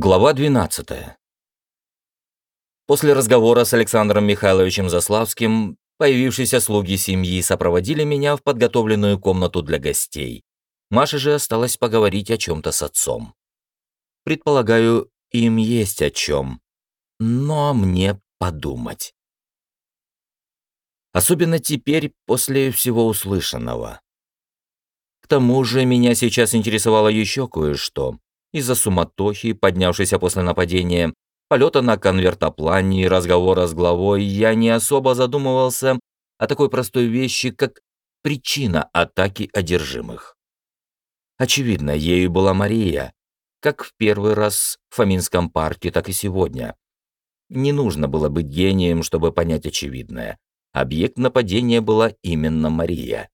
Глава 12. После разговора с Александром Михайловичем Заславским появившиеся слуги семьи сопроводили меня в подготовленную комнату для гостей. Маше же осталось поговорить о чем-то с отцом. Предполагаю, им есть о чем. Но мне подумать. Особенно теперь, после всего услышанного. К тому же меня сейчас интересовало еще кое-что. Из-за суматохи, поднявшейся после нападения, полета на конвертоплане и разговора с главой, я не особо задумывался о такой простой вещи, как причина атаки одержимых. Очевидно, ею была Мария, как в первый раз в Фоминском парке, так и сегодня. Не нужно было быть гением, чтобы понять очевидное. Объект нападения была именно Мария.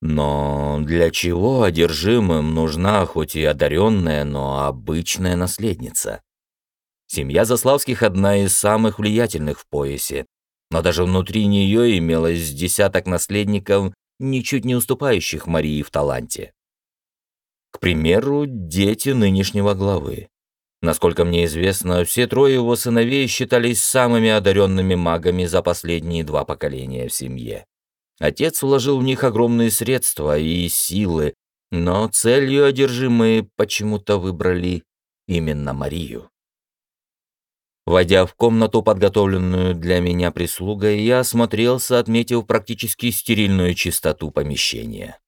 Но для чего одержимым нужна хоть и одаренная, но обычная наследница? Семья Заславских одна из самых влиятельных в поясе, но даже внутри нее имелось десяток наследников, ничуть не уступающих Марии в таланте. К примеру, дети нынешнего главы. Насколько мне известно, все трое его сыновей считались самыми одаренными магами за последние два поколения в семье. Отец вложил в них огромные средства и силы, но целью одержимые почему-то выбрали именно Марию. Войдя в комнату, подготовленную для меня прислугой, я осмотрелся, отметив практически стерильную чистоту помещения.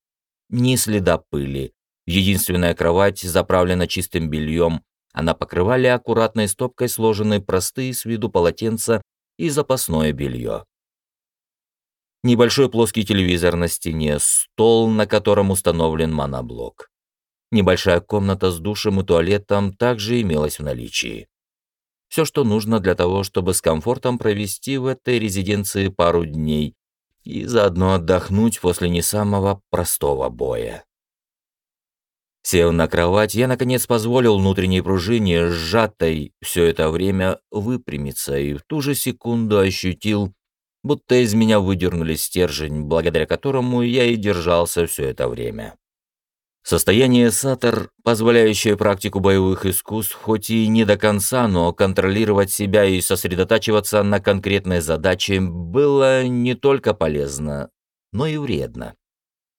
Ни следа пыли. Единственная кровать заправлена чистым бельем, а на аккуратной стопкой сложены простые с виду полотенца и запасное белье небольшой плоский телевизор на стене, стол, на котором установлен моноблок. Небольшая комната с душем и туалетом также имелась в наличии. Все, что нужно для того, чтобы с комфортом провести в этой резиденции пару дней и заодно отдохнуть после не самого простого боя. Сев на кровать, я, наконец, позволил внутренней пружине, сжатой все это время, выпрямиться и в ту же секунду ощутил будто из меня выдернули стержень, благодаря которому я и держался все это время. Состояние сатор, позволяющее практику боевых искусств, хоть и не до конца, но контролировать себя и сосредотачиваться на конкретной задаче, было не только полезно, но и вредно.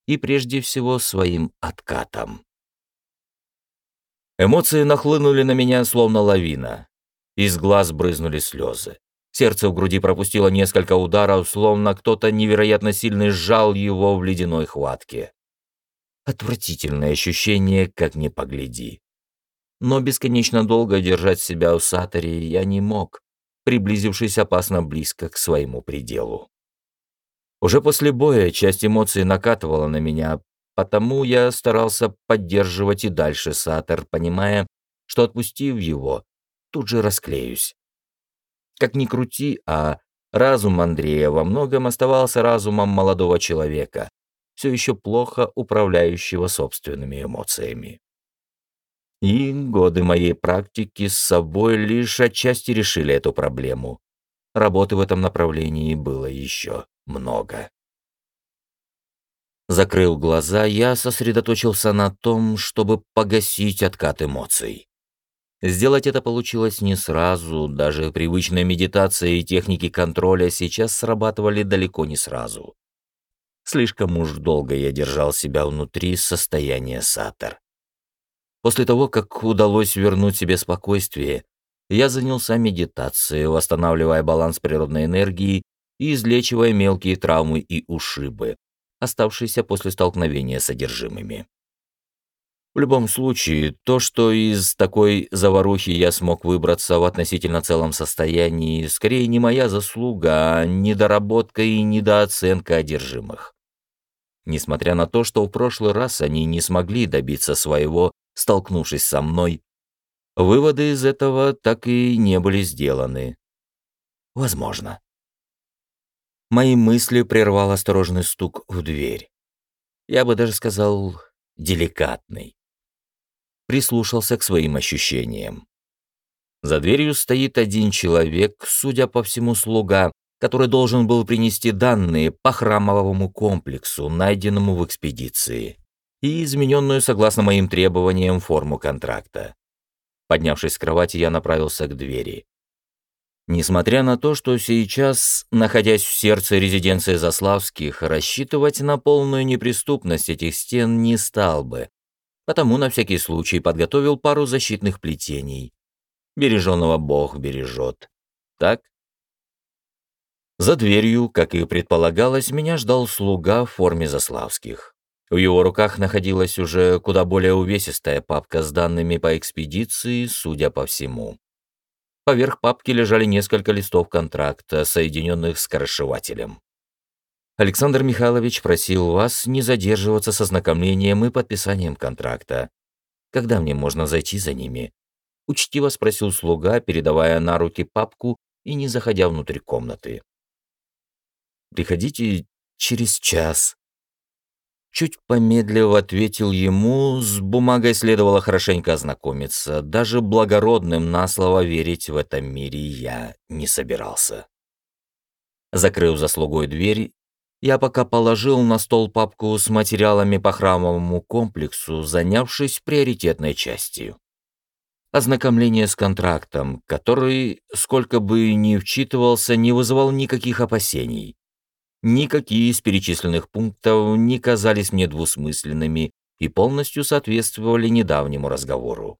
И прежде всего своим откатом. Эмоции нахлынули на меня, словно лавина. Из глаз брызнули слезы. Сердце в груди пропустило несколько ударов, словно кто-то невероятно сильный сжал его в ледяной хватке. Отвратительное ощущение, как ни погляди. Но бесконечно долго держать себя в саторе я не мог, приблизившись опасно близко к своему пределу. Уже после боя часть эмоций накатывала на меня, потому я старался поддерживать и дальше сатор, понимая, что отпустив его, тут же расклеюсь. Как ни крути, а разум Андрея во многом оставался разумом молодого человека, все еще плохо управляющего собственными эмоциями. И годы моей практики с собой лишь отчасти решили эту проблему. Работы в этом направлении было еще много. Закрыл глаза, я сосредоточился на том, чтобы погасить откат эмоций. Сделать это получилось не сразу, даже привычная медитация и техники контроля сейчас срабатывали далеко не сразу. Слишком уж долго я держал себя внутри состояния сатор. После того, как удалось вернуть себе спокойствие, я занялся медитацией, восстанавливая баланс природной энергии и излечивая мелкие травмы и ушибы, оставшиеся после столкновения с содержимыми. В любом случае, то, что из такой заварухи я смог выбраться в относительно целом состоянии, скорее не моя заслуга, а недоработка и недооценка одержимых. Несмотря на то, что в прошлый раз они не смогли добиться своего, столкнувшись со мной, выводы из этого так и не были сделаны. Возможно. Мои мысли прервал осторожный стук в дверь. Я бы даже сказал, деликатный прислушался к своим ощущениям. За дверью стоит один человек, судя по всему, слуга, который должен был принести данные по храмовому комплексу, найденному в экспедиции, и измененную согласно моим требованиям форму контракта. Поднявшись с кровати, я направился к двери. Несмотря на то, что сейчас, находясь в сердце резиденции Заславских, рассчитывать на полную неприступность этих стен не стал бы, потому на всякий случай подготовил пару защитных плетений. Береженного Бог бережет. Так? За дверью, как и предполагалось, меня ждал слуга в форме Заславских. В его руках находилась уже куда более увесистая папка с данными по экспедиции, судя по всему. Поверх папки лежали несколько листов контракта, соединенных с скоросшивателем. Александр Михайлович просил вас не задерживаться с ознакомлением и подписанием контракта. Когда мне можно зайти за ними? Учтиво спросил слуга, передавая на руки папку и не заходя внутрь комнаты. Приходите через час. Чуть помедлив ответил ему, с бумагой следовало хорошенько ознакомиться. Даже благородным на слово верить в этом мире я не собирался. Закрыв за слугой дверь, я пока положил на стол папку с материалами по храмовому комплексу, занявшись приоритетной частью. Ознакомление с контрактом, который, сколько бы ни вчитывался, не вызывал никаких опасений. Никакие из перечисленных пунктов не казались мне двусмысленными и полностью соответствовали недавнему разговору.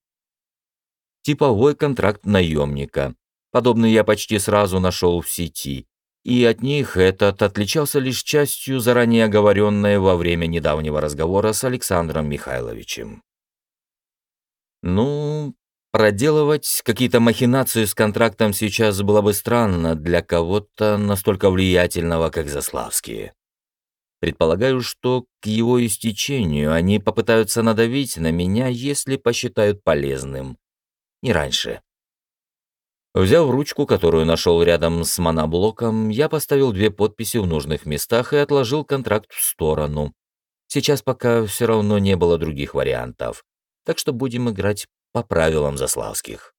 Типовой контракт наемника. Подобный я почти сразу нашел в сети, и от них этот отличался лишь частью заранее оговоренной во время недавнего разговора с Александром Михайловичем. Ну, Проделывать какие-то махинации с контрактом сейчас было бы странно для кого-то настолько влиятельного, как Заславские. Предполагаю, что к его истечению они попытаются надавить на меня, если посчитают полезным. Не раньше. Взяв ручку, которую нашел рядом с моноблоком, я поставил две подписи в нужных местах и отложил контракт в сторону. Сейчас пока все равно не было других вариантов, так что будем играть по правилам Заславских.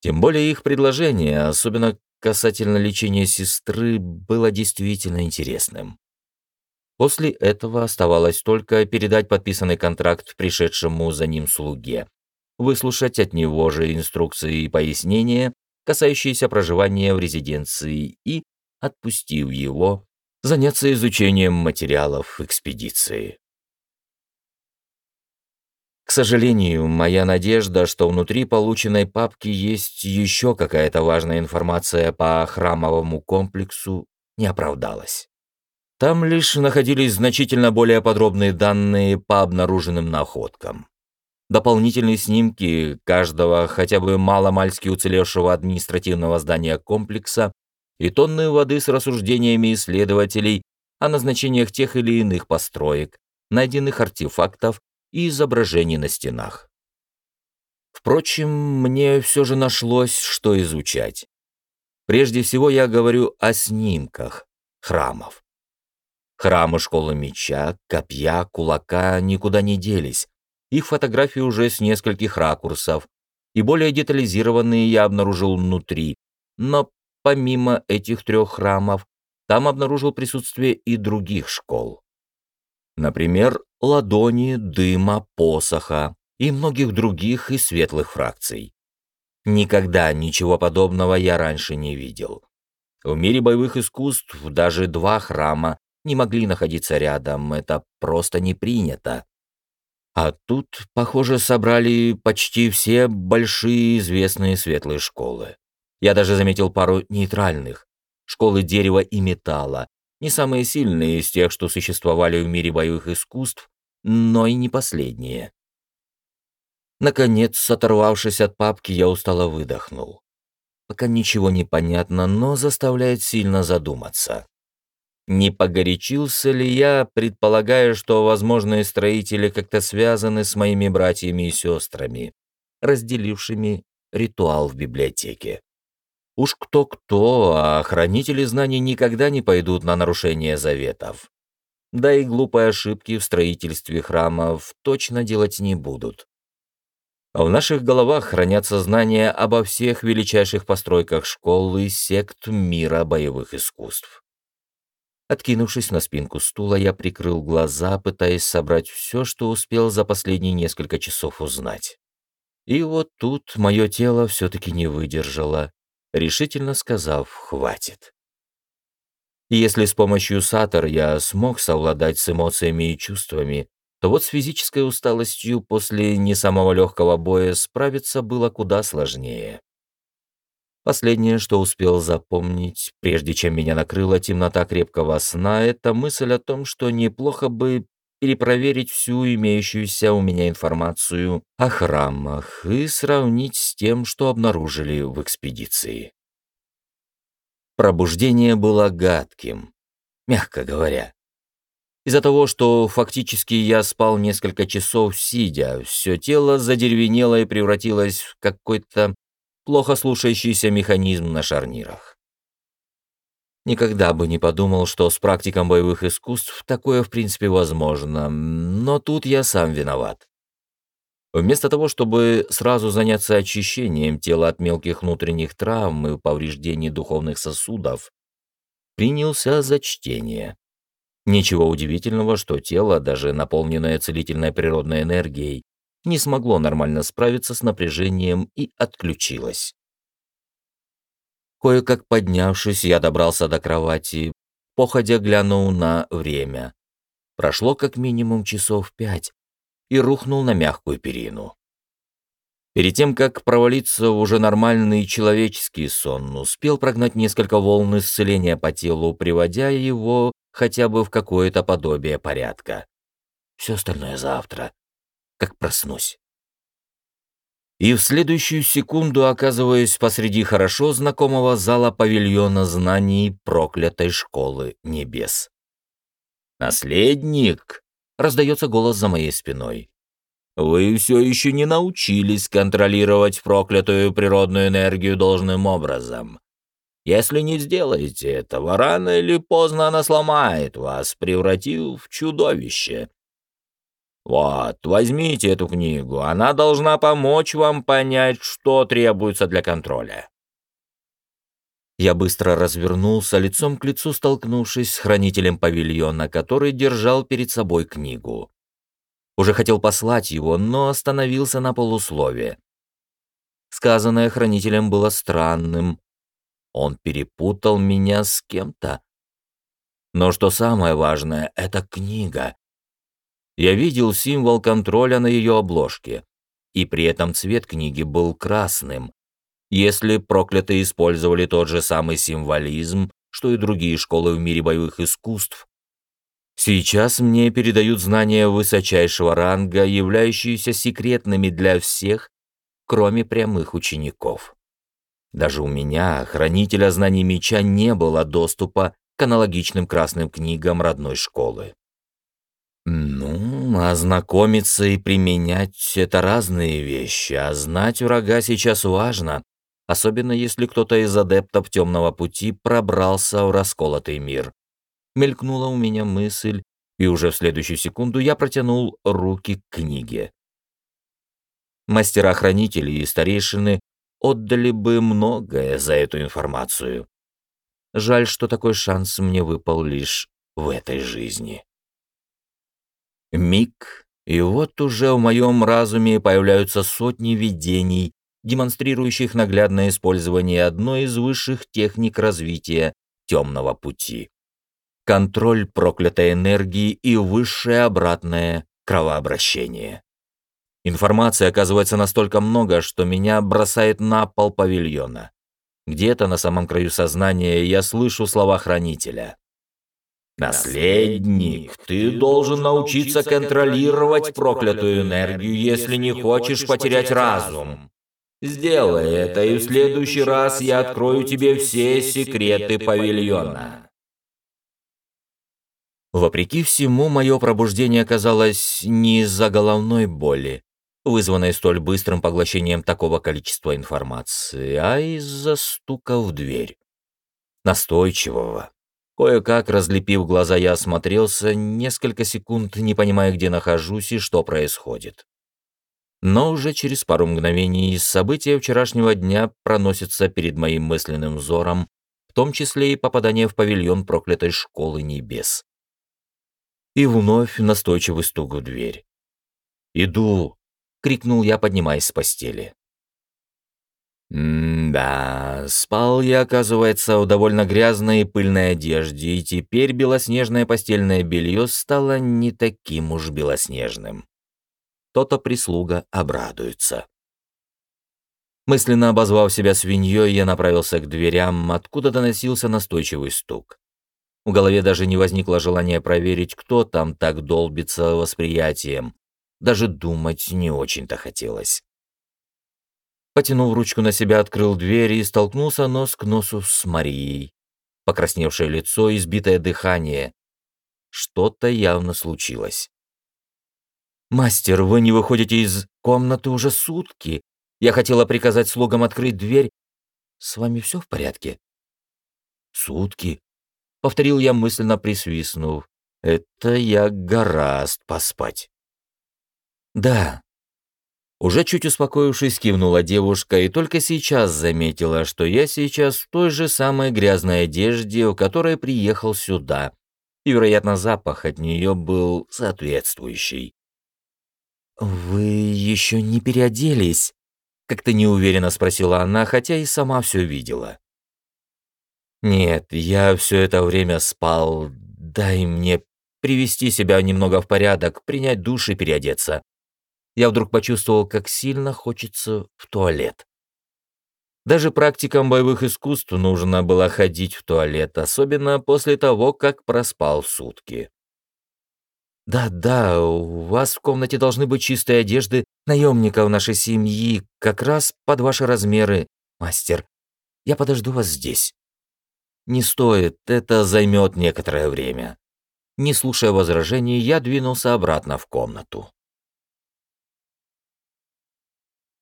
Тем более их предложение, особенно касательно лечения сестры, было действительно интересным. После этого оставалось только передать подписанный контракт пришедшему за ним слуге, выслушать от него же инструкции и пояснения, касающиеся проживания в резиденции, и, отпустив его, заняться изучением материалов экспедиции. К сожалению, моя надежда, что внутри полученной папки есть еще какая-то важная информация по храмовому комплексу, не оправдалась. Там лишь находились значительно более подробные данные по обнаруженным находкам. Дополнительные снимки каждого хотя бы маломальски уцелевшего административного здания комплекса и тонны воды с рассуждениями исследователей о назначениях тех или иных построек, найденных артефактов и изображений на стенах. Впрочем, мне все же нашлось, что изучать. Прежде всего я говорю о снимках храмов. Храмы школы меча, копья, кулака никуда не делись. Их фотографии уже с нескольких ракурсов, и более детализированные я обнаружил внутри. Но помимо этих трех храмов, там обнаружил присутствие и других школ. Например, ладони, дыма, посоха и многих других и светлых фракций. Никогда ничего подобного я раньше не видел. В мире боевых искусств даже два храма не могли находиться рядом, это просто не принято. А тут, похоже, собрали почти все большие известные светлые школы. Я даже заметил пару нейтральных. Школы дерева и металла, не самые сильные из тех, что существовали в мире боевых искусств, но и не последние. Наконец, оторвавшись от папки, я устало выдохнул. Пока ничего не понятно, но заставляет сильно задуматься. Не погорячился ли я, предполагая, что возможные строители как-то связаны с моими братьями и сестрами, разделившими ритуал в библиотеке? Уж кто-кто, а хранители знаний никогда не пойдут на нарушение заветов. Да и глупые ошибки в строительстве храмов точно делать не будут. В наших головах хранятся знания обо всех величайших постройках школ и сект мира боевых искусств. Откинувшись на спинку стула, я прикрыл глаза, пытаясь собрать все, что успел за последние несколько часов узнать. И вот тут мое тело все-таки не выдержало, решительно сказав «хватит». если с помощью сатор я смог совладать с эмоциями и чувствами, то вот с физической усталостью после не самого легкого боя справиться было куда сложнее. Последнее, что успел запомнить, прежде чем меня накрыла темнота крепкого сна, это мысль о том, что неплохо бы перепроверить всю имеющуюся у меня информацию о храмах и сравнить с тем, что обнаружили в экспедиции. Пробуждение было гадким, мягко говоря. Из-за того, что фактически я спал несколько часов сидя, все тело задеревенело и превратилось в какой-то плохо слушающийся механизм на шарнирах. Никогда бы не подумал, что с практиком боевых искусств такое в принципе возможно, но тут я сам виноват. Вместо того, чтобы сразу заняться очищением тела от мелких внутренних травм и повреждений духовных сосудов, принялся за чтение. Ничего удивительного, что тело, даже наполненное целительной природной энергией, не смогло нормально справиться с напряжением и отключилось. Кое-как поднявшись, я добрался до кровати, походя глянул на время. Прошло как минимум часов пять и рухнул на мягкую перину. Перед тем, как провалиться в уже нормальный человеческий сон, успел прогнать несколько волн исцеления по телу, приводя его хотя бы в какое-то подобие порядка. Все остальное завтра, как проснусь и в следующую секунду оказываюсь посреди хорошо знакомого зала павильона знаний проклятой школы небес. «Наследник!» — раздается голос за моей спиной. «Вы все еще не научились контролировать проклятую природную энергию должным образом. Если не сделаете этого, рано или поздно она сломает вас, превратив в чудовище, вот, возьмите эту книгу, она должна помочь вам понять, что требуется для контроля. Я быстро развернулся, лицом к лицу столкнувшись с хранителем павильона, который держал перед собой книгу. Уже хотел послать его, но остановился на полуслове. Сказанное хранителем было странным. Он перепутал меня с кем-то. Но что самое важное, это книга я видел символ контроля на ее обложке, и при этом цвет книги был красным. Если проклятые использовали тот же самый символизм, что и другие школы в мире боевых искусств, сейчас мне передают знания высочайшего ранга, являющиеся секретными для всех, кроме прямых учеников. Даже у меня, хранителя знаний меча, не было доступа к аналогичным красным книгам родной школы. Ну, ознакомиться и применять — это разные вещи, а знать врага сейчас важно, особенно если кто-то из адептов темного пути пробрался в расколотый мир. Мелькнула у меня мысль, и уже в следующую секунду я протянул руки к книге. Мастера-хранители и старейшины отдали бы многое за эту информацию. Жаль, что такой шанс мне выпал лишь в этой жизни. Миг, и вот уже в моем разуме появляются сотни видений, демонстрирующих наглядное использование одной из высших техник развития темного пути. Контроль проклятой энергии и высшее обратное кровообращение. Информации оказывается настолько много, что меня бросает на пол павильона. Где-то на самом краю сознания я слышу слова хранителя. Наследник, ты должен научиться контролировать проклятую энергию, если не хочешь потерять разум. Сделай это, и в следующий раз я открою тебе все секреты павильона. Вопреки всему, мое пробуждение оказалось не из-за головной боли, вызванной столь быстрым поглощением такого количества информации, а из-за стука в дверь. Настойчивого, Кое-как, разлепив глаза, я осмотрелся, несколько секунд не понимая, где нахожусь и что происходит. Но уже через пару мгновений события вчерашнего дня проносятся перед моим мысленным взором, в том числе и попадание в павильон проклятой школы небес. И вновь настойчивый стук в дверь. «Иду!» крикнул я, поднимаясь с постели. М-да, спал я, оказывается, в довольно грязной и пыльной одежде, и теперь белоснежное постельное белье стало не таким уж белоснежным. То-то прислуга обрадуется. Мысленно обозвав себя свиньей, я направился к дверям, откуда доносился настойчивый стук. В голове даже не возникло желания проверить, кто там так долбится восприятием. Даже думать не очень-то хотелось. Потянув ручку на себя, открыл дверь и столкнулся нос к носу с Марией. Покрасневшее лицо, избитое дыхание. Что-то явно случилось. «Мастер, вы не выходите из комнаты уже сутки. Я хотела приказать слугам открыть дверь. С вами все в порядке?» «Сутки?» — повторил я мысленно присвистнув. «Это я гораст поспать». «Да, уже чуть успокоившись, кивнула девушка и только сейчас заметила, что я сейчас в той же самой грязной одежде, в которой приехал сюда, и, вероятно, запах от нее был соответствующий. «Вы еще не переоделись?» — как-то неуверенно спросила она, хотя и сама все видела. «Нет, я все это время спал. Дай мне привести себя немного в порядок, принять душ и переодеться я вдруг почувствовал, как сильно хочется в туалет. Даже практикам боевых искусств нужно было ходить в туалет, особенно после того, как проспал сутки. «Да-да, у вас в комнате должны быть чистые одежды наемников нашей семьи, как раз под ваши размеры, мастер. Я подожду вас здесь». «Не стоит, это займет некоторое время». Не слушая возражений, я двинулся обратно в комнату.